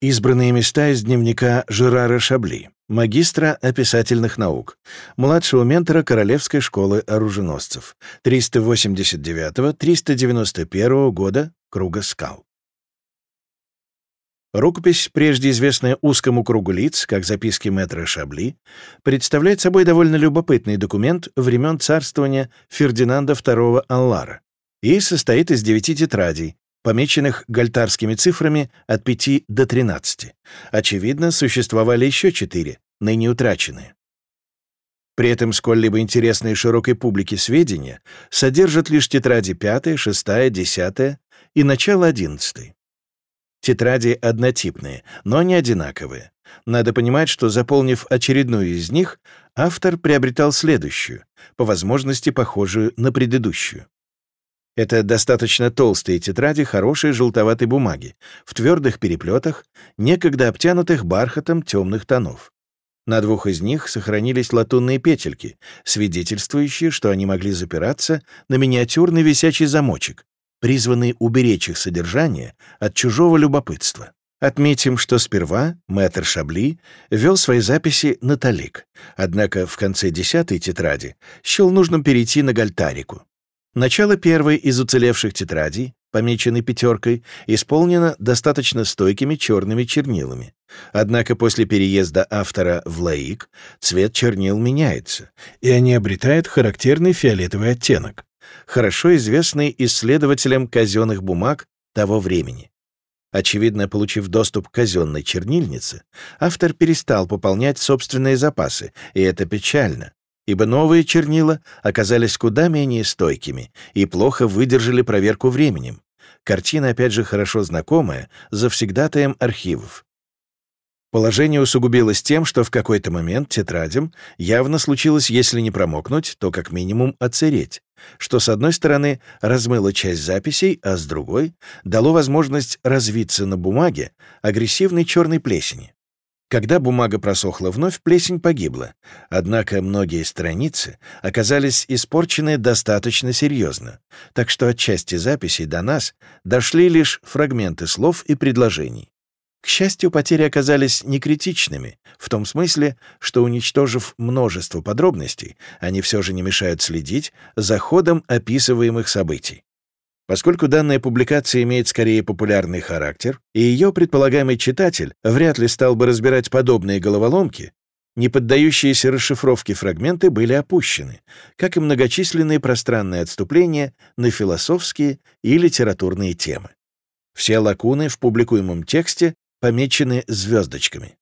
Избранные места из дневника Жерара Шабли, магистра описательных наук, младшего ментора Королевской школы оруженосцев, 389-391 года Круга скал. Рукопись, прежде известная узкому кругу лиц, как записки мэтра Шабли, представляет собой довольно любопытный документ времен царствования Фердинанда II Аллара и состоит из девяти тетрадей, помеченных гальтарскими цифрами от 5 до 13. Очевидно, существовали еще четыре, ныне утраченные. При этом сколь-либо интересные широкой публике сведения содержат лишь тетради 5, 6, 10 и начало 11. Тетради однотипные, но не одинаковые. Надо понимать, что, заполнив очередную из них, автор приобретал следующую, по возможности похожую на предыдущую. Это достаточно толстые тетради хорошей желтоватой бумаги, в твердых переплетах, некогда обтянутых бархатом темных тонов. На двух из них сохранились латунные петельки, свидетельствующие, что они могли запираться на миниатюрный висячий замочек, призванный уберечь их содержание от чужого любопытства. Отметим, что сперва мэтр Шабли вел свои записи на талик, однако в конце десятой тетради счел нужным перейти на гальтарику. Начало первой из уцелевших тетрадей, помеченной пятеркой, исполнено достаточно стойкими черными чернилами. Однако после переезда автора в лаик цвет чернил меняется, и они обретают характерный фиолетовый оттенок, хорошо известный исследователям казенных бумаг того времени. Очевидно, получив доступ к казенной чернильнице, автор перестал пополнять собственные запасы, и это печально, ибо новые чернила оказались куда менее стойкими и плохо выдержали проверку временем. Картина, опять же, хорошо знакомая, завсегдатаем архивов. Положение усугубилось тем, что в какой-то момент тетрадям явно случилось, если не промокнуть, то как минимум оцереть, что, с одной стороны, размыло часть записей, а с другой — дало возможность развиться на бумаге агрессивной черной плесени. Когда бумага просохла вновь, плесень погибла, однако многие страницы оказались испорчены достаточно серьезно, так что от части записей до нас дошли лишь фрагменты слов и предложений. К счастью, потери оказались некритичными, в том смысле, что, уничтожив множество подробностей, они все же не мешают следить за ходом описываемых событий. Поскольку данная публикация имеет скорее популярный характер, и ее предполагаемый читатель вряд ли стал бы разбирать подобные головоломки, не поддающиеся расшифровке фрагменты были опущены, как и многочисленные пространные отступления на философские и литературные темы. Все лакуны в публикуемом тексте помечены звездочками.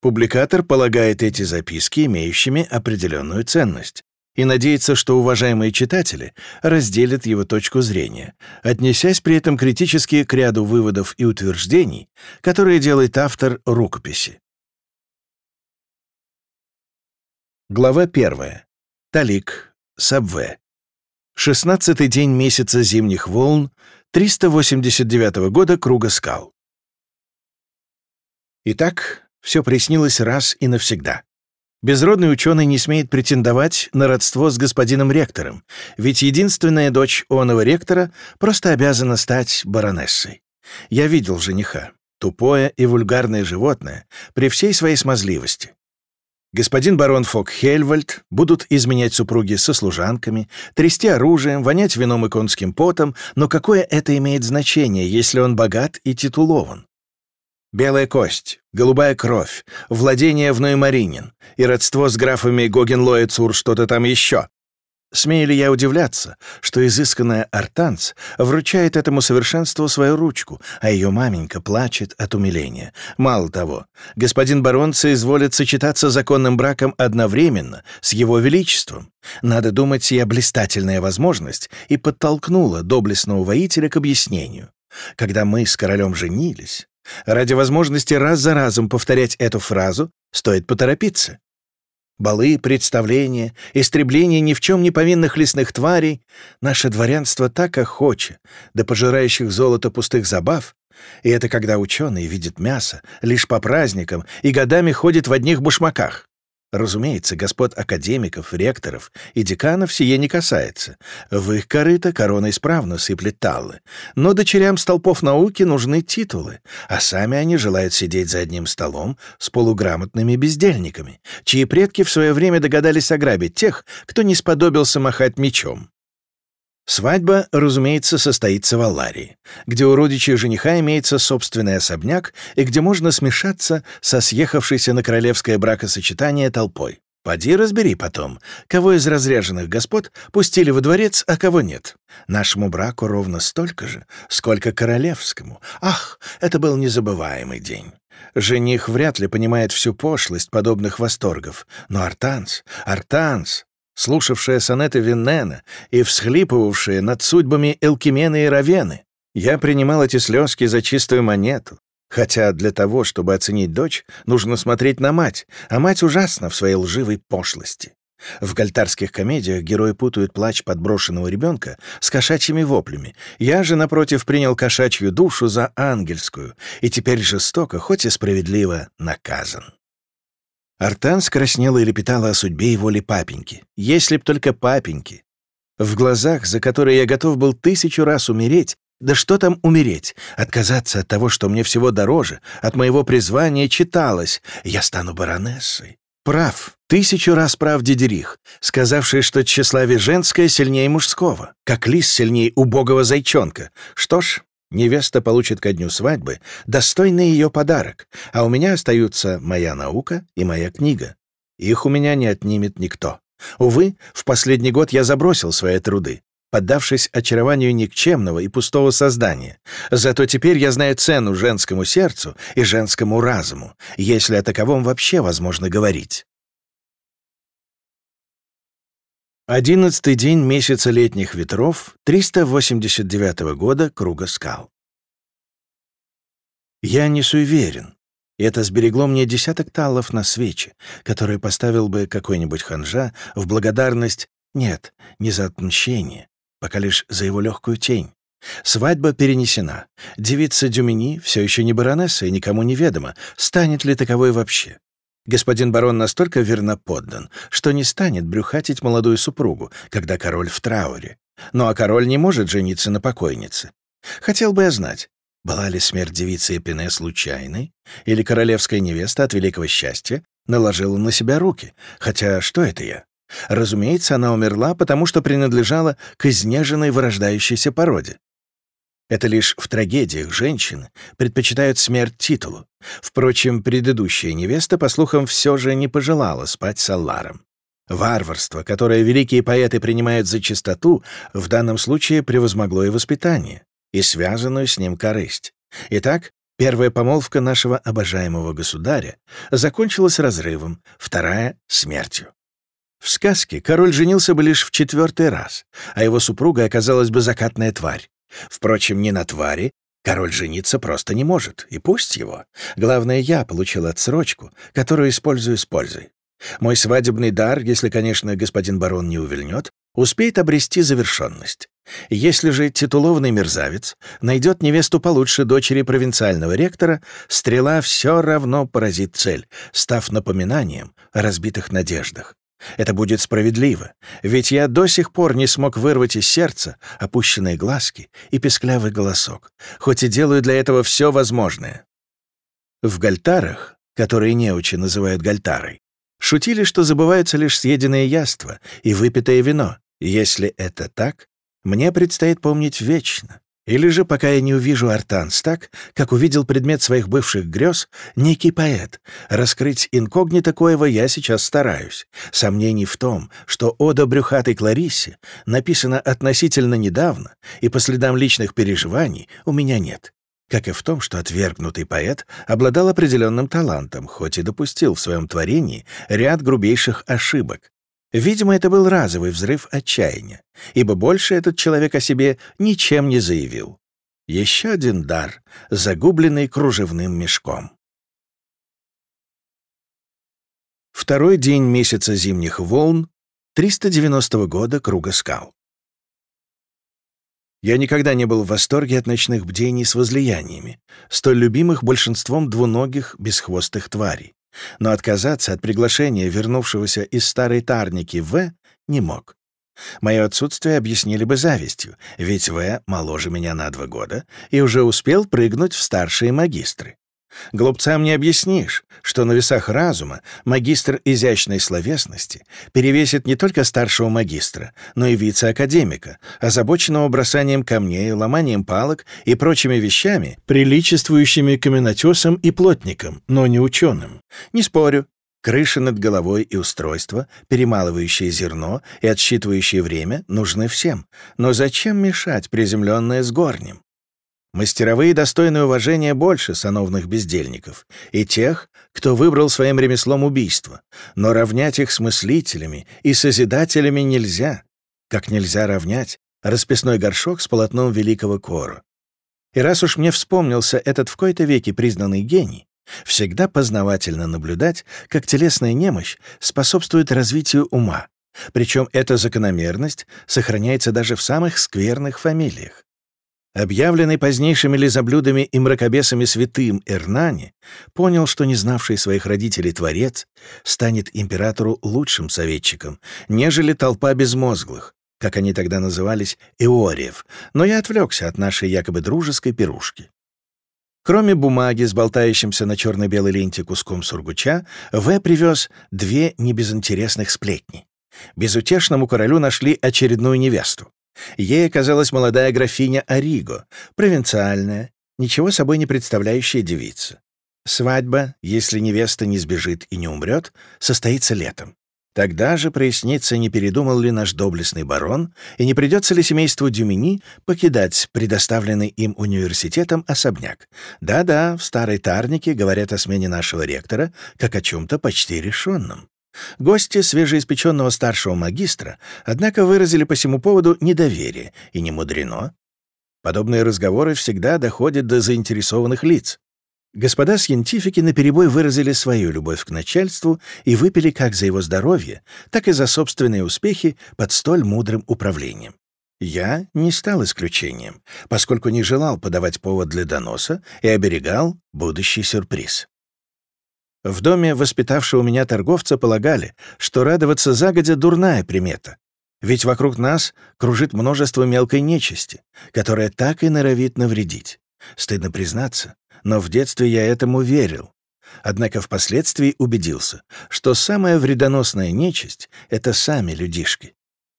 Публикатор полагает эти записки имеющими определенную ценность, и надеется, что уважаемые читатели разделят его точку зрения, отнесясь при этом критически к ряду выводов и утверждений, которые делает автор рукописи. Глава 1. Талик. Сабве. 16 день месяца зимних волн 389 года Круга скал. Итак, все приснилось раз и навсегда. Безродный ученый не смеет претендовать на родство с господином ректором, ведь единственная дочь оного ректора просто обязана стать баронессой. Я видел жениха. Тупое и вульгарное животное при всей своей смазливости. Господин барон Фок Хельвальд будут изменять супруги со служанками, трясти оружием, вонять вином и конским потом, но какое это имеет значение, если он богат и титулован? Белая кость, голубая кровь, владение в Ноймаринин и родство с графами Гогенлоецур что-то там еще. Смею ли я удивляться, что изысканная Артанц вручает этому совершенству свою ручку, а ее маменька плачет от умиления? Мало того, господин барон соизволит сочетаться законным браком одновременно с его величеством. Надо думать, сия блистательная возможность и подтолкнула доблестного воителя к объяснению. Когда мы с королем женились, Ради возможности раз за разом повторять эту фразу стоит поторопиться. Балы, представления, истребление ни в чем не повинных лесных тварей наше дворянство так охоче до пожирающих золото пустых забав, и это когда ученый видит мясо лишь по праздникам и годами ходит в одних башмаках. Разумеется, господ академиков, ректоров и деканов сие не касается. В их корыто корона исправно сыплет таллы. Но дочерям столпов науки нужны титулы, а сами они желают сидеть за одним столом с полуграмотными бездельниками, чьи предки в свое время догадались ограбить тех, кто не сподобился махать мечом. Свадьба, разумеется, состоится в Алларии, где у родичей жениха имеется собственный особняк и где можно смешаться со съехавшейся на королевское бракосочетание толпой. Поди разбери потом, кого из разряженных господ пустили во дворец, а кого нет. Нашему браку ровно столько же, сколько королевскому. Ах, это был незабываемый день. Жених вряд ли понимает всю пошлость подобных восторгов, но Артанс, Артанс, слушавшая сонеты Виннена и всхлипывавшая над судьбами Элкимены и Равены. Я принимал эти слезки за чистую монету, хотя для того, чтобы оценить дочь, нужно смотреть на мать, а мать ужасна в своей лживой пошлости. В гальтарских комедиях герои путают плач подброшенного ребенка с кошачьими воплями. Я же, напротив, принял кошачью душу за ангельскую и теперь жестоко, хоть и справедливо, наказан. Артан скраснела и лепетала о судьбе и воле папеньки. Если б только папеньки. В глазах, за которые я готов был тысячу раз умереть, да что там умереть? Отказаться от того, что мне всего дороже, от моего призвания читалось. Я стану баронессой. Прав, тысячу раз прав Дидерих, сказавший, что тщеславие женское сильнее мужского, как лис сильнее убогого зайчонка. Что ж, Невеста получит ко дню свадьбы достойный ее подарок, а у меня остаются моя наука и моя книга. Их у меня не отнимет никто. Увы, в последний год я забросил свои труды, поддавшись очарованию никчемного и пустого создания. Зато теперь я знаю цену женскому сердцу и женскому разуму, если о таковом вообще возможно говорить. Одиннадцатый день месяца летних ветров 389 года Круга скал. Я не суеверен. Это сберегло мне десяток таллов на свечи, которые поставил бы какой-нибудь ханжа в благодарность, нет, не за отмщение, пока лишь за его легкую тень. Свадьба перенесена. Девица Дюмини все еще не баронесса и никому не ведомо, станет ли таковой вообще. Господин барон настолько верноподдан, что не станет брюхатить молодую супругу, когда король в трауре. Ну а король не может жениться на покойнице. Хотел бы я знать, была ли смерть девицы Эпине случайной, или королевская невеста от великого счастья наложила на себя руки, хотя что это я? Разумеется, она умерла, потому что принадлежала к изнеженной вырождающейся породе. Это лишь в трагедиях женщины предпочитают смерть титулу. Впрочем, предыдущая невеста, по слухам, все же не пожелала спать с Алларом. Варварство, которое великие поэты принимают за чистоту, в данном случае превозмогло и воспитание, и связанную с ним корысть. Итак, первая помолвка нашего обожаемого государя закончилась разрывом, вторая — смертью. В сказке король женился бы лишь в четвертый раз, а его супруга оказалась бы закатная тварь, Впрочем, не на твари. Король жениться просто не может, и пусть его. Главное, я получил отсрочку, которую использую с пользой. Мой свадебный дар, если, конечно, господин барон не увильнет, успеет обрести завершенность. Если же титулованный мерзавец найдет невесту получше дочери провинциального ректора, стрела все равно поразит цель, став напоминанием о разбитых надеждах. Это будет справедливо, ведь я до сих пор не смог вырвать из сердца опущенные глазки и песклявый голосок, хоть и делаю для этого все возможное. В гальтарах, которые неучи называют гальтарой, шутили, что забываются лишь съеденные яства и выпитое вино. Если это так, мне предстоит помнить вечно. Или же, пока я не увижу Артанс так, как увидел предмет своих бывших грез, некий поэт. Раскрыть инкогнито коего я сейчас стараюсь. Сомнений в том, что «Ода брюхатой Клариссе» написана относительно недавно, и по следам личных переживаний у меня нет. Как и в том, что отвергнутый поэт обладал определенным талантом, хоть и допустил в своем творении ряд грубейших ошибок, Видимо, это был разовый взрыв отчаяния, ибо больше этот человек о себе ничем не заявил. Еще один дар, загубленный кружевным мешком. Второй день месяца зимних волн 390 года Круга скал. Я никогда не был в восторге от ночных бдений с возлияниями, столь любимых большинством двуногих бесхвостых тварей. Но отказаться от приглашения вернувшегося из старой Тарники В не мог. Мое отсутствие объяснили бы завистью, ведь В моложе меня на два года и уже успел прыгнуть в старшие магистры. Глупцам не объяснишь, что на весах разума магистр изящной словесности перевесит не только старшего магистра, но и вице-академика, озабоченного бросанием камней, ломанием палок и прочими вещами, приличествующими каменотесам и плотникам, но не ученым. Не спорю, Крыша над головой и устройство, перемалывающие зерно и отсчитывающие время, нужны всем. Но зачем мешать приземленное с горнем? Мастеровые достойны уважения больше сановных бездельников и тех, кто выбрал своим ремеслом убийство. Но равнять их с мыслителями и созидателями нельзя, как нельзя равнять расписной горшок с полотном великого Коро. И раз уж мне вспомнился этот в кои-то веке признанный гений, Всегда познавательно наблюдать, как телесная немощь способствует развитию ума, причем эта закономерность сохраняется даже в самых скверных фамилиях. Объявленный позднейшими лизоблюдами и мракобесами святым Эрнани понял, что не знавший своих родителей Творец станет императору лучшим советчиком, нежели толпа безмозглых, как они тогда назывались, эориев, но я отвлекся от нашей якобы дружеской пирушки. Кроме бумаги с болтающимся на черно-белой ленте куском сургуча, В. привез две небезынтересных сплетни. Безутешному королю нашли очередную невесту. Ей оказалась молодая графиня Ариго, провинциальная, ничего собой не представляющая девица. Свадьба, если невеста не сбежит и не умрет, состоится летом. Тогда же прояснится, не передумал ли наш доблестный барон, и не придется ли семейству Дюмини покидать предоставленный им университетом особняк. Да-да, в старой Тарнике говорят о смене нашего ректора, как о чем-то почти решенном. Гости свежеиспеченного старшего магистра, однако, выразили по всему поводу недоверие, и не мудрено. Подобные разговоры всегда доходят до заинтересованных лиц. Господа сcientifiки наперебой выразили свою любовь к начальству и выпили как за его здоровье, так и за собственные успехи под столь мудрым управлением. Я не стал исключением, поскольку не желал подавать повод для доноса и оберегал будущий сюрприз. В доме воспитавшего меня торговца полагали, что радоваться загодя — дурная примета, ведь вокруг нас кружит множество мелкой нечисти, которая так и норовит навредить. Стыдно признаться, но в детстве я этому верил. Однако впоследствии убедился, что самая вредоносная нечисть — это сами людишки.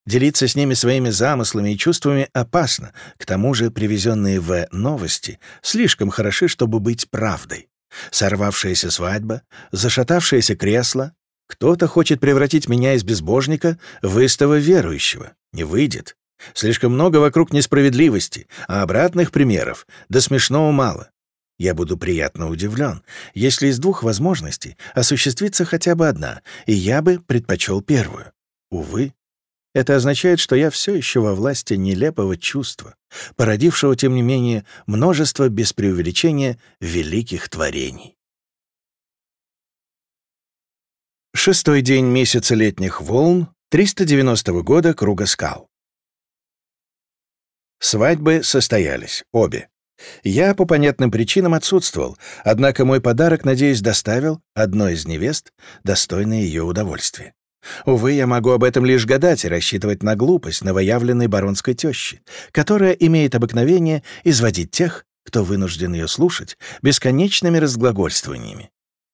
Делиться с ними своими замыслами и чувствами опасно, к тому же привезенные в новости слишком хороши, чтобы быть правдой. Сорвавшаяся свадьба, зашатавшееся кресло. Кто-то хочет превратить меня из безбожника в истово верующего. Не выйдет. Слишком много вокруг несправедливости, а обратных примеров до смешного мало. Я буду приятно удивлен, если из двух возможностей осуществится хотя бы одна, и я бы предпочел первую. Увы, это означает, что я все еще во власти нелепого чувства, породившего, тем не менее, множество без преувеличения великих творений. Шестой день месяца летних волн 390 года Круга скал. Свадьбы состоялись, обе. Я по понятным причинам отсутствовал, однако мой подарок, надеюсь, доставил одной из невест достойное ее удовольствие. Увы, я могу об этом лишь гадать и рассчитывать на глупость новоявленной баронской тещи, которая имеет обыкновение изводить тех, кто вынужден ее слушать, бесконечными разглагольствованиями.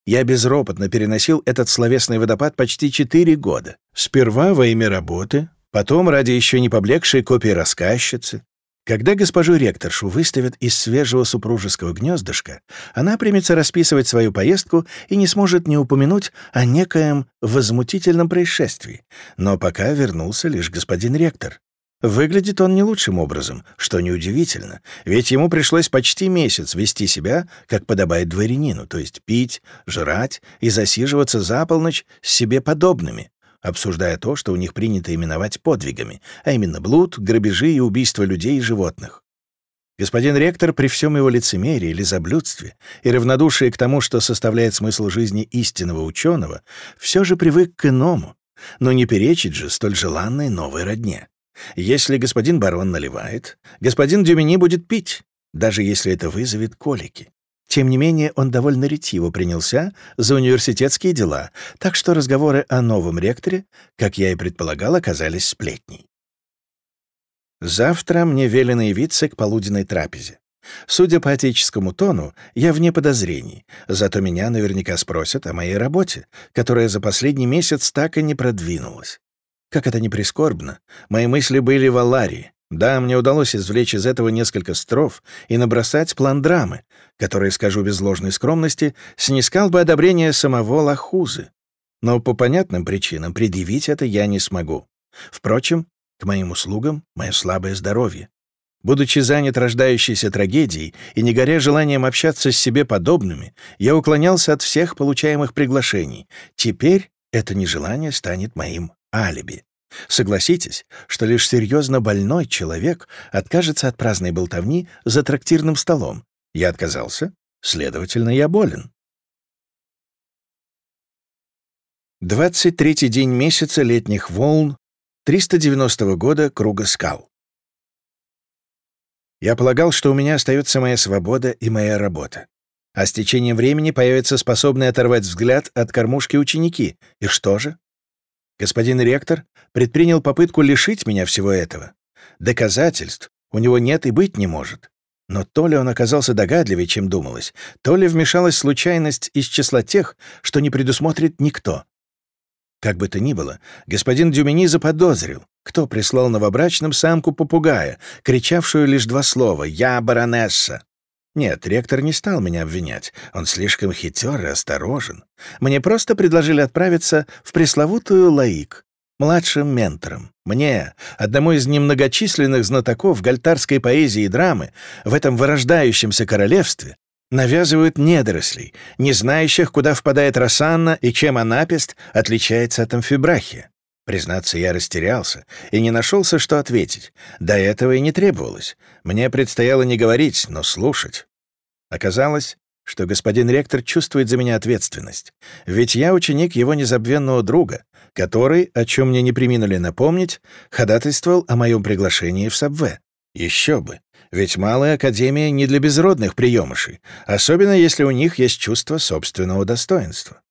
Я безропотно переносил этот словесный водопад почти четыре года. Сперва во имя работы, потом ради еще не поблекшей копии рассказчицы, когда госпожу ректоршу выставят из свежего супружеского гнездышка, она примется расписывать свою поездку и не сможет не упомянуть о некоем возмутительном происшествии. Но пока вернулся лишь господин ректор. Выглядит он не лучшим образом, что неудивительно, ведь ему пришлось почти месяц вести себя, как подобает дворянину, то есть пить, жрать и засиживаться за полночь с себе подобными, обсуждая то, что у них принято именовать подвигами, а именно блуд, грабежи и убийства людей и животных. Господин ректор при всем его лицемерии, лизоблюдстве и равнодушии к тому, что составляет смысл жизни истинного ученого, все же привык к иному, но не перечить же столь желанной новой родне. Если господин барон наливает, господин Дюмини будет пить, даже если это вызовет колики. Тем не менее, он довольно ретиво принялся за университетские дела, так что разговоры о новом ректоре, как я и предполагал, оказались сплетней. Завтра мне велено явиться к полуденной трапезе. Судя по отеческому тону, я вне подозрений, зато меня наверняка спросят о моей работе, которая за последний месяц так и не продвинулась. Как это ни прискорбно, мои мысли были в Аларии. Да, мне удалось извлечь из этого несколько строф и набросать план драмы, который, скажу без ложной скромности, снискал бы одобрение самого Лахузы. Но по понятным причинам предъявить это я не смогу. Впрочем, к моим услугам мое слабое здоровье. Будучи занят рождающейся трагедией и не горя желанием общаться с себе подобными, я уклонялся от всех получаемых приглашений. Теперь это нежелание станет моим алиби. Согласитесь, что лишь серьезно больной человек откажется от праздной болтовни за трактирным столом. Я отказался, следовательно, я болен. 23-й день месяца летних волн 390 года круга скал. Я полагал, что у меня остается моя свобода и моя работа. А с течением времени появятся способные оторвать взгляд от кормушки ученики. И что же? Господин ректор предпринял попытку лишить меня всего этого. Доказательств у него нет и быть не может. Но то ли он оказался догадливее, чем думалось, то ли вмешалась случайность из числа тех, что не предусмотрит никто. Как бы то ни было, господин Дюмини заподозрил, кто прислал новобрачным самку попугая, кричавшую лишь два слова «Я баронесса». Нет, ректор не стал меня обвинять. Он слишком хитер и осторожен. Мне просто предложили отправиться в пресловутую Лаик, младшим ментором. Мне, одному из немногочисленных знатоков гальтарской поэзии и драмы, в этом вырождающемся королевстве, навязывают недорослей, не знающих, куда впадает Рассанна и чем Анапест отличается от амфибрахия. Признаться, я растерялся и не нашелся, что ответить. До этого и не требовалось. Мне предстояло не говорить, но слушать. Оказалось, что господин ректор чувствует за меня ответственность. Ведь я ученик его незабвенного друга, который, о чем мне не приминули напомнить, ходатайствовал о моем приглашении в Сабве. Еще бы. Ведь малая академия не для безродных приемышей, особенно если у них есть чувство собственного достоинства.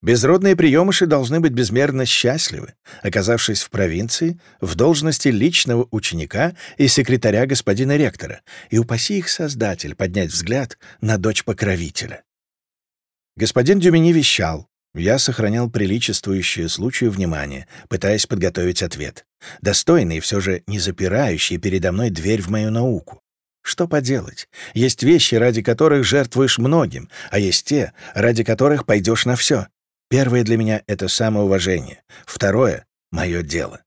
Безродные приемыши должны быть безмерно счастливы, оказавшись в провинции в должности личного ученика и секретаря господина ректора, и упаси их создатель поднять взгляд на дочь покровителя. Господин Дюмини вещал. Я сохранял приличествующее случаю внимание, пытаясь подготовить ответ. Достойный и все же не запирающий передо мной дверь в мою науку. Что поделать? Есть вещи, ради которых жертвуешь многим, а есть те, ради которых пойдешь на все. Первое для меня — это самоуважение. Второе — мое дело.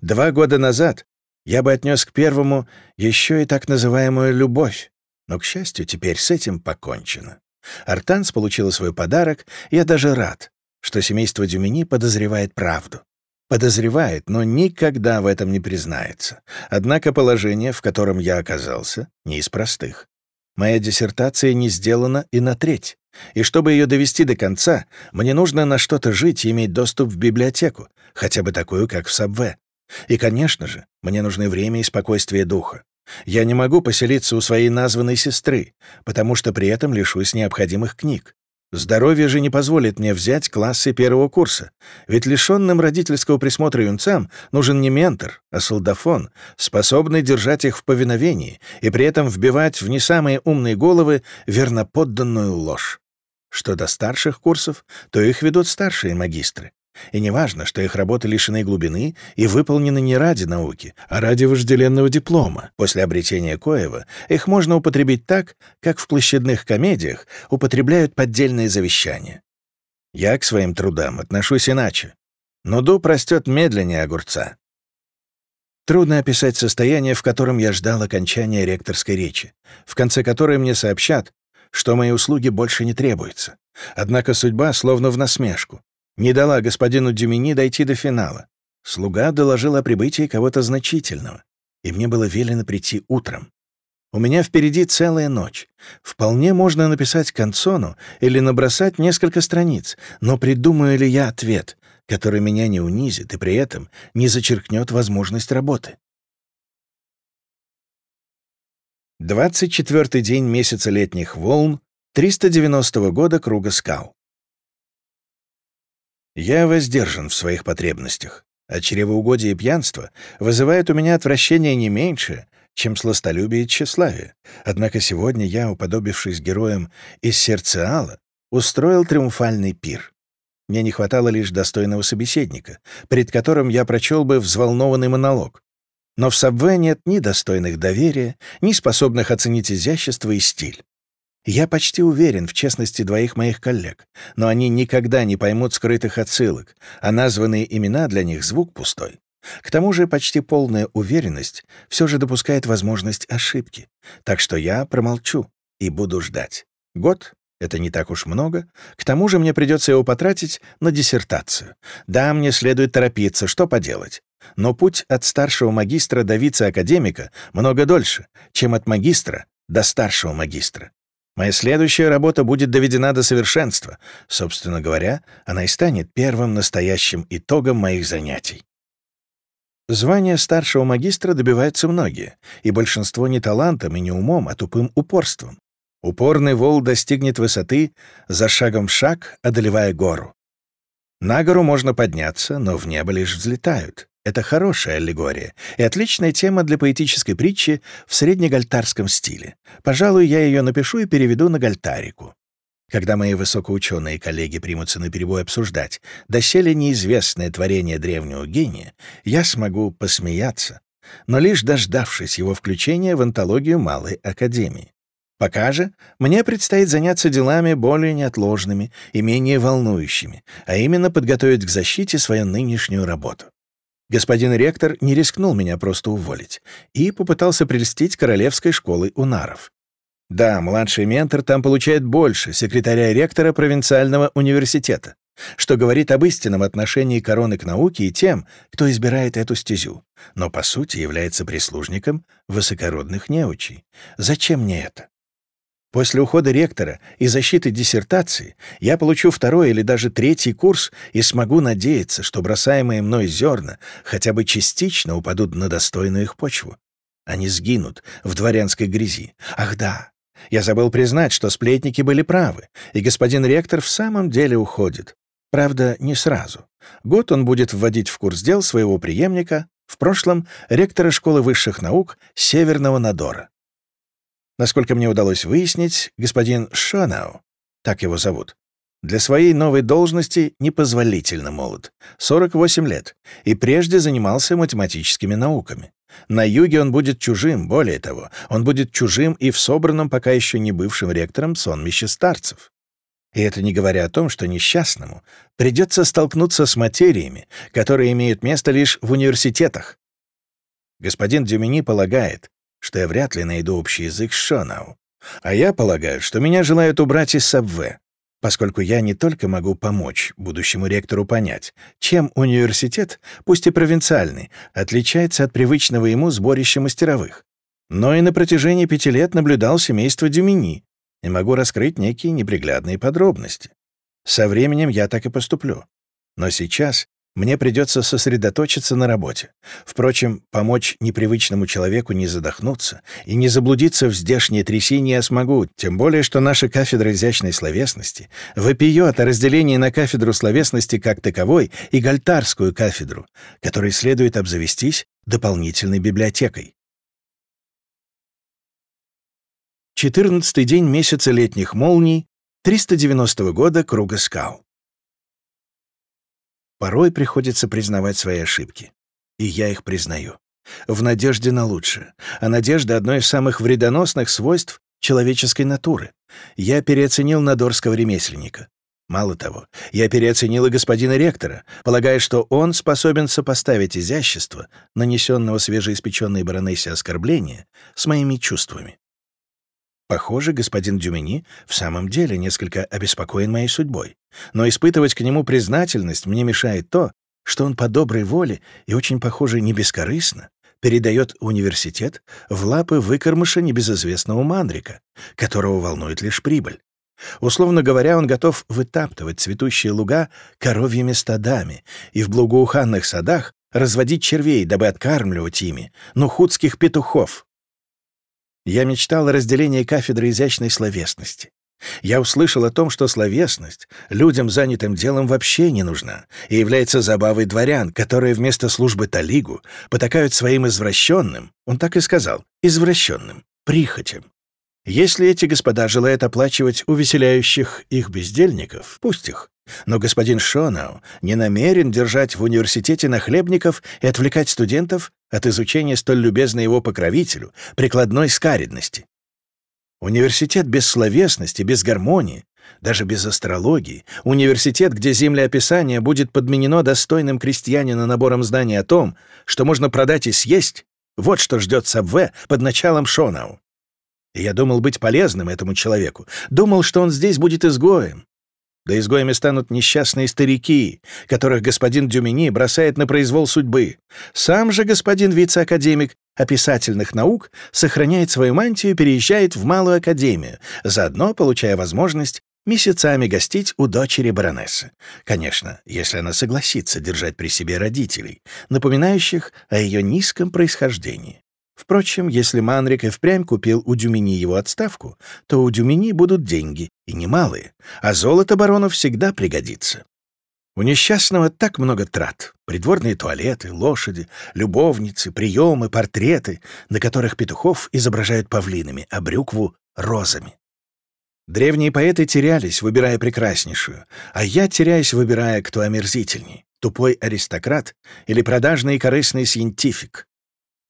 Два года назад я бы отнес к первому еще и так называемую любовь. Но, к счастью, теперь с этим покончено. Артанс получила свой подарок, я даже рад, что семейство Дюмини подозревает правду. Подозревает, но никогда в этом не признается. Однако положение, в котором я оказался, не из простых. Моя диссертация не сделана и на треть. И чтобы ее довести до конца, мне нужно на что-то жить и иметь доступ в библиотеку, хотя бы такую, как в Сабве. И, конечно же, мне нужны время и спокойствие духа. Я не могу поселиться у своей названной сестры, потому что при этом лишусь необходимых книг. Здоровье же не позволит мне взять классы первого курса, ведь лишенным родительского присмотра юнцам нужен не ментор, а солдафон, способный держать их в повиновении и при этом вбивать в не самые умные головы верноподданную ложь. Что до старших курсов, то их ведут старшие магистры. И не важно, что их работы лишены глубины и выполнены не ради науки, а ради вожделенного диплома. После обретения Коева их можно употребить так, как в площадных комедиях употребляют поддельные завещания. Я к своим трудам отношусь иначе. Но дуб растет медленнее огурца. Трудно описать состояние, в котором я ждал окончания ректорской речи, в конце которой мне сообщат, что мои услуги больше не требуются. Однако судьба словно в насмешку не дала господину Дюмини дойти до финала. Слуга доложил о прибытии кого-то значительного, и мне было велено прийти утром. У меня впереди целая ночь. Вполне можно написать концону или набросать несколько страниц, но придумаю ли я ответ, который меня не унизит и при этом не зачеркнет возможность работы? 24 день месяца летних волн 390 года Круга скал. Я воздержан в своих потребностях, а чревоугодие и пьянство вызывает у меня отвращение не меньше, чем сластолюбие и тщеславие. Однако сегодня я, уподобившись героям из Сердцеала, устроил триумфальный пир. Мне не хватало лишь достойного собеседника, перед которым я прочел бы взволнованный монолог. Но в Сабве нет ни достойных доверия, ни способных оценить изящество и стиль. Я почти уверен в честности двоих моих коллег, но они никогда не поймут скрытых отсылок, а названные имена для них звук пустой. К тому же почти полная уверенность все же допускает возможность ошибки, так что я промолчу и буду ждать. Год это не так уж много. К тому же мне придется его потратить на диссертацию. Да, мне следует торопиться, что поделать. Но путь от старшего магистра до вице-академика много дольше, чем от магистра до старшего магистра. Моя следующая работа будет доведена до совершенства. Собственно говоря, она и станет первым настоящим итогом моих занятий. Звание старшего магистра добиваются многие, и большинство не талантом и не умом, а тупым упорством. Упорный вол достигнет высоты, за шагом шаг, одолевая гору. На гору можно подняться, но в небо лишь взлетают. Это хорошая аллегория и отличная тема для поэтической притчи в среднегальтарском стиле. Пожалуй, я ее напишу и переведу на гальтарику. Когда мои высокоученые коллеги примутся на перебой обсуждать доселе неизвестное творение древнего гения, я смогу посмеяться, но лишь дождавшись его включения в антологию Малой Академии. Пока же мне предстоит заняться делами более неотложными и менее волнующими, а именно подготовить к защите свою нынешнюю работу. Господин ректор не рискнул меня просто уволить и попытался прельстить королевской школой унаров. Да, младший ментор там получает больше секретаря ректора провинциального университета, что говорит об истинном отношении короны к науке и тем, кто избирает эту стезю, но по сути является прислужником высокородных неучей. Зачем мне это? После ухода ректора и защиты диссертации я получу второй или даже третий курс и смогу надеяться, что бросаемые мной зерна хотя бы частично упадут на достойную их почву. Они сгинут в дворянской грязи. Ах да, я забыл признать, что сплетники были правы, и господин ректор в самом деле уходит. Правда, не сразу. Год он будет вводить в курс дел своего преемника, в прошлом ректора школы высших наук Северного Надора. Насколько мне удалось выяснить, господин Шонау, так его зовут, для своей новой должности непозволительно молод, 48 лет, и прежде занимался математическими науками. На юге он будет чужим, более того, он будет чужим и в собранном пока еще не бывшим ректором сонмище старцев. И это не говоря о том, что несчастному придется столкнуться с материями, которые имеют место лишь в университетах. Господин Дюмини полагает, что я вряд ли найду общий язык с Шонау. А я полагаю, что меня желают убрать из Сабве, поскольку я не только могу помочь будущему ректору понять, чем университет, пусть и провинциальный, отличается от привычного ему сборища мастеровых, но и на протяжении пяти лет наблюдал семейство Дюмини и могу раскрыть некие неприглядные подробности. Со временем я так и поступлю. Но сейчас мне придется сосредоточиться на работе. Впрочем, помочь непривычному человеку не задохнуться и не заблудиться в здешней трясине я смогу, тем более, что наша кафедра изящной словесности вопиет о разделении на кафедру словесности как таковой и гальтарскую кафедру, которой следует обзавестись дополнительной библиотекой. Четырнадцатый день месяца летних молний 390 года Круга скал. Порой приходится признавать свои ошибки. И я их признаю. В надежде на лучшее. А надежда — одно из самых вредоносных свойств человеческой натуры. Я переоценил надорского ремесленника. Мало того, я переоценил и господина ректора, полагая, что он способен сопоставить изящество, нанесенного свежеиспеченной баронессе оскорбления, с моими чувствами. Похоже, господин Дюмини в самом деле несколько обеспокоен моей судьбой. Но испытывать к нему признательность мне мешает то, что он по доброй воле и очень, похоже, не бескорыстно передает университет в лапы выкормыша небезызвестного мандрика, которого волнует лишь прибыль. Условно говоря, он готов вытаптывать цветущие луга коровьими стадами и в благоуханных садах разводить червей, дабы откармливать ими нухудских петухов. Я мечтал о разделении кафедры изящной словесности. Я услышал о том, что словесность людям, занятым делом, вообще не нужна и является забавой дворян, которые вместо службы талигу потакают своим извращенным, он так и сказал, извращенным, прихотям. Если эти господа желают оплачивать увеселяющих их бездельников, пусть их. Но господин Шонау не намерен держать в университете нахлебников и отвлекать студентов от изучения столь любезной его покровителю прикладной скаридности. Университет без словесности, без гармонии, даже без астрологии, университет, где землеописание будет подменено достойным крестьянина набором знаний о том, что можно продать и съесть, вот что ждет Сабве под началом Шонау. И я думал быть полезным этому человеку, думал, что он здесь будет изгоем. Да изгоями станут несчастные старики, которых господин Дюмини бросает на произвол судьбы. Сам же господин вице-академик описательных наук сохраняет свою мантию и переезжает в Малую Академию, заодно получая возможность месяцами гостить у дочери баронессы. Конечно, если она согласится держать при себе родителей, напоминающих о ее низком происхождении. Впрочем, если Манрик и впрямь купил у Дюмини его отставку, то у Дюмини будут деньги, и немалые, а золото барону всегда пригодится. У несчастного так много трат. Придворные туалеты, лошади, любовницы, приемы, портреты, на которых петухов изображают павлинами, а брюкву — розами. Древние поэты терялись, выбирая прекраснейшую, а я теряюсь, выбирая, кто омерзительней — тупой аристократ или продажный и корыстный сcientific.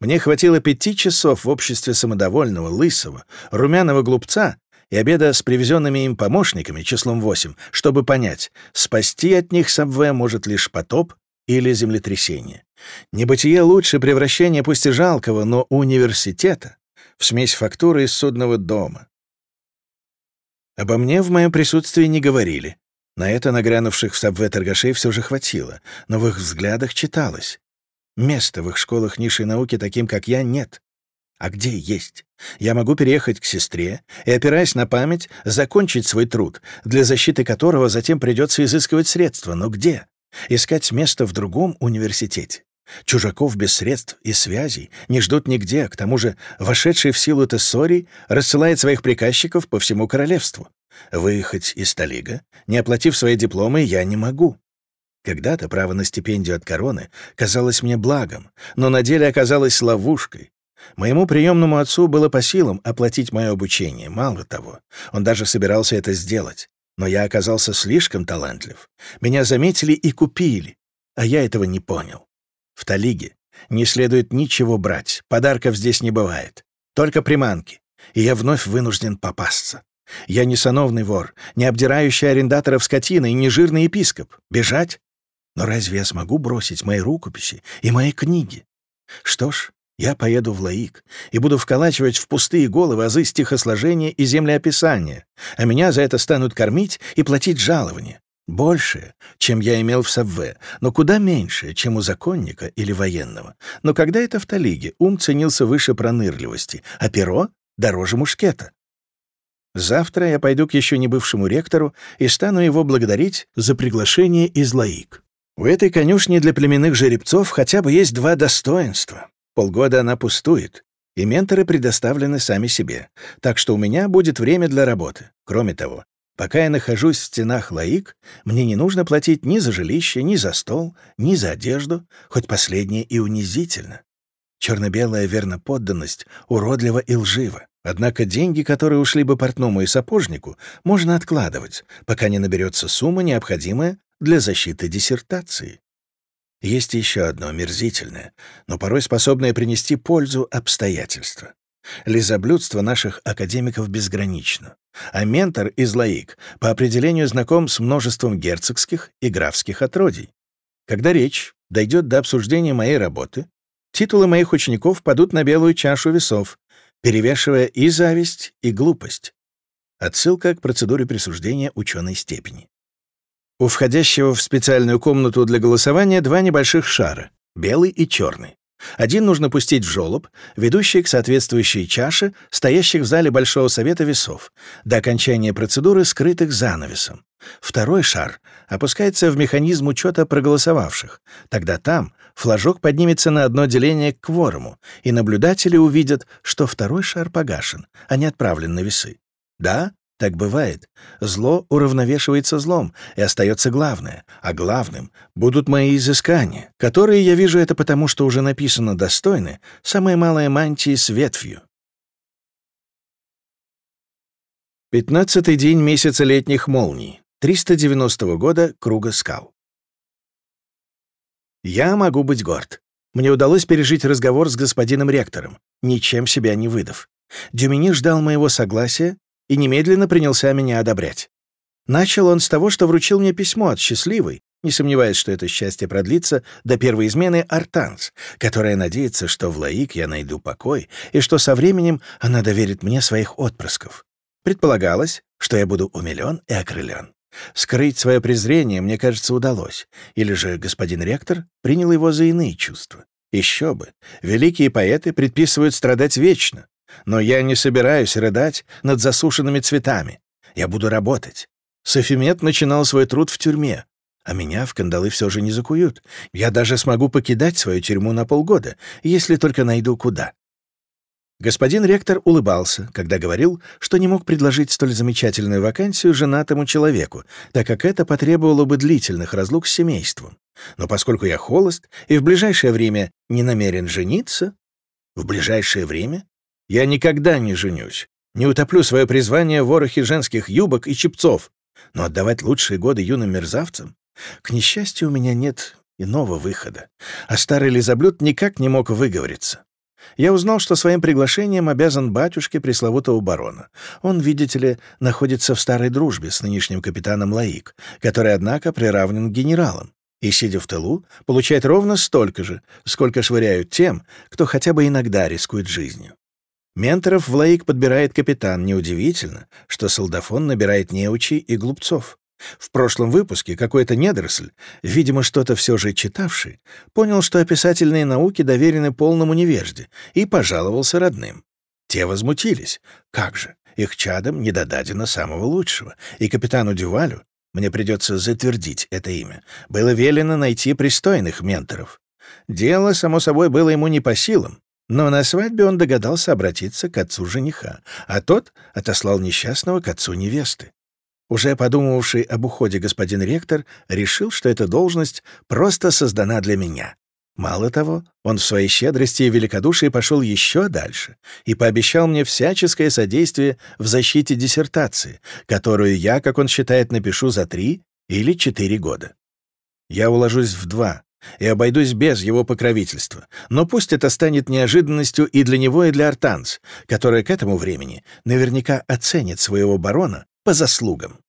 Мне хватило пяти часов в обществе самодовольного, лысого, румяного глупца и обеда с привезенными им помощниками числом восемь, чтобы понять, спасти от них Сабве может лишь потоп или землетрясение. Небытие лучше превращения пусть и жалкого, но университета в смесь фактуры из судного дома. Обо мне в моем присутствии не говорили. На это нагрянувших в Сабве торгашей все же хватило, но в их взглядах читалось. Места в их школах низшей науки таким, как я, нет. А где есть? Я могу переехать к сестре и, опираясь на память, закончить свой труд, для защиты которого затем придется изыскивать средства. Но где? Искать место в другом университете. Чужаков без средств и связей не ждут нигде, к тому же вошедший в силу Тессорий рассылает своих приказчиков по всему королевству. Выехать из Талига, не оплатив свои дипломы, я не могу. Когда-то право на стипендию от короны казалось мне благом, но на деле оказалось ловушкой, Моему приемному отцу было по силам оплатить мое обучение, мало того, он даже собирался это сделать. Но я оказался слишком талантлив. Меня заметили и купили, а я этого не понял. В Талиге не следует ничего брать, подарков здесь не бывает, только приманки, и я вновь вынужден попасться. Я не сановный вор, не обдирающий арендаторов скотина и не жирный епископ. Бежать? Но разве я смогу бросить мои рукописи и мои книги? Что ж, я поеду в Лаик и буду вколачивать в пустые головы азы стихосложения и землеописания, а меня за это станут кормить и платить жалование. Больше, чем я имел в Сабве, но куда меньше, чем у законника или военного. Но когда это в Талиге, ум ценился выше пронырливости, а перо — дороже мушкета. Завтра я пойду к еще не бывшему ректору и стану его благодарить за приглашение из Лаик. У этой конюшни для племенных жеребцов хотя бы есть два достоинства. Полгода она пустует, и менторы предоставлены сами себе, так что у меня будет время для работы. Кроме того, пока я нахожусь в стенах Лаик, мне не нужно платить ни за жилище, ни за стол, ни за одежду, хоть последнее и унизительно. Черно-белая верноподданность уродлива и лжива. Однако деньги, которые ушли бы портному и сапожнику, можно откладывать, пока не наберется сумма, необходимая для защиты диссертации. Есть еще одно омерзительное, но порой способное принести пользу обстоятельство. Лизоблюдство наших академиков безгранично, а ментор из лаик по определению знаком с множеством герцогских и графских отродий. Когда речь дойдет до обсуждения моей работы, титулы моих учеников падут на белую чашу весов, перевешивая и зависть, и глупость. Отсылка к процедуре присуждения ученой степени. У входящего в специальную комнату для голосования два небольших шара — белый и черный. Один нужно пустить в жёлоб, ведущий к соответствующей чаше, стоящих в зале Большого Совета весов, до окончания процедуры, скрытых занавесом. Второй шар опускается в механизм учета проголосовавших. Тогда там флажок поднимется на одно деление к кворуму, и наблюдатели увидят, что второй шар погашен, а не отправлен на весы. Да, Так бывает. Зло уравновешивается злом, и остается главное. А главным будут мои изыскания, которые, я вижу это потому, что уже написано достойны, самая малая мантии с ветвью. Пятнадцатый день месяца летних молний, 390 года Круга скал. Я могу быть горд. Мне удалось пережить разговор с господином ректором, ничем себя не выдав. Дюмини ждал моего согласия и немедленно принялся меня одобрять. Начал он с того, что вручил мне письмо от счастливой, не сомневаясь, что это счастье продлится, до первой измены Артанс, которая надеется, что в Лаик я найду покой и что со временем она доверит мне своих отпрысков. Предполагалось, что я буду умилен и окрылен. Скрыть свое презрение, мне кажется, удалось. Или же господин ректор принял его за иные чувства. Еще бы. Великие поэты предписывают страдать вечно. Но я не собираюсь рыдать над засушенными цветами. Я буду работать. Софимет начинал свой труд в тюрьме, а меня в кандалы все же не закуют. Я даже смогу покидать свою тюрьму на полгода, если только найду куда. Господин ректор улыбался, когда говорил, что не мог предложить столь замечательную вакансию женатому человеку, так как это потребовало бы длительных разлук с семейством. Но поскольку я холост и в ближайшее время не намерен жениться, в ближайшее время я никогда не женюсь, не утоплю свое призвание в ворохе женских юбок и чепцов, но отдавать лучшие годы юным мерзавцам? К несчастью, у меня нет иного выхода, а старый лизоблюд никак не мог выговориться. Я узнал, что своим приглашением обязан батюшке пресловутого барона. Он, видите ли, находится в старой дружбе с нынешним капитаном Лаик, который, однако, приравнен к генералам, и, сидя в тылу, получает ровно столько же, сколько швыряют тем, кто хотя бы иногда рискует жизнью. Менторов в лаик подбирает капитан. Неудивительно, что солдафон набирает неучей и глупцов. В прошлом выпуске какой-то недоросль, видимо, что-то все же читавший, понял, что описательные науки доверены полному невежде, и пожаловался родным. Те возмутились. Как же, их чадом не додадено самого лучшего, и капитану Дювалю, мне придется затвердить это имя, было велено найти пристойных менторов. Дело, само собой, было ему не по силам, но на свадьбе он догадался обратиться к отцу жениха, а тот отослал несчастного к отцу невесты. Уже подумавший об уходе господин ректор решил, что эта должность просто создана для меня. Мало того, он в своей щедрости и великодушии пошел еще дальше и пообещал мне всяческое содействие в защите диссертации, которую я, как он считает, напишу за три или четыре года. Я уложусь в два, и обойдусь без его покровительства. Но пусть это станет неожиданностью и для него, и для Артанс, которая к этому времени наверняка оценит своего барона по заслугам.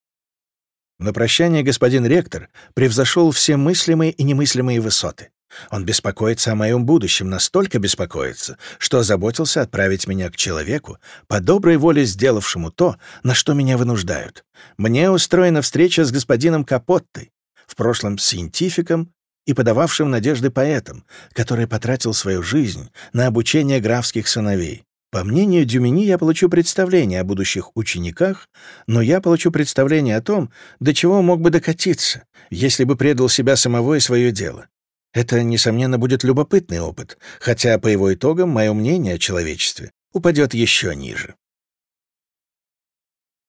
На прощание господин ректор превзошел все мыслимые и немыслимые высоты. Он беспокоится о моем будущем, настолько беспокоится, что озаботился отправить меня к человеку, по доброй воле сделавшему то, на что меня вынуждают. Мне устроена встреча с господином Капоттой, в прошлом с сcientificом, и подававшим надежды поэтам, который потратил свою жизнь на обучение графских сыновей. По мнению Дюмини, я получу представление о будущих учениках, но я получу представление о том, до чего мог бы докатиться, если бы предал себя самого и свое дело. Это, несомненно, будет любопытный опыт, хотя по его итогам мое мнение о человечестве упадет еще ниже.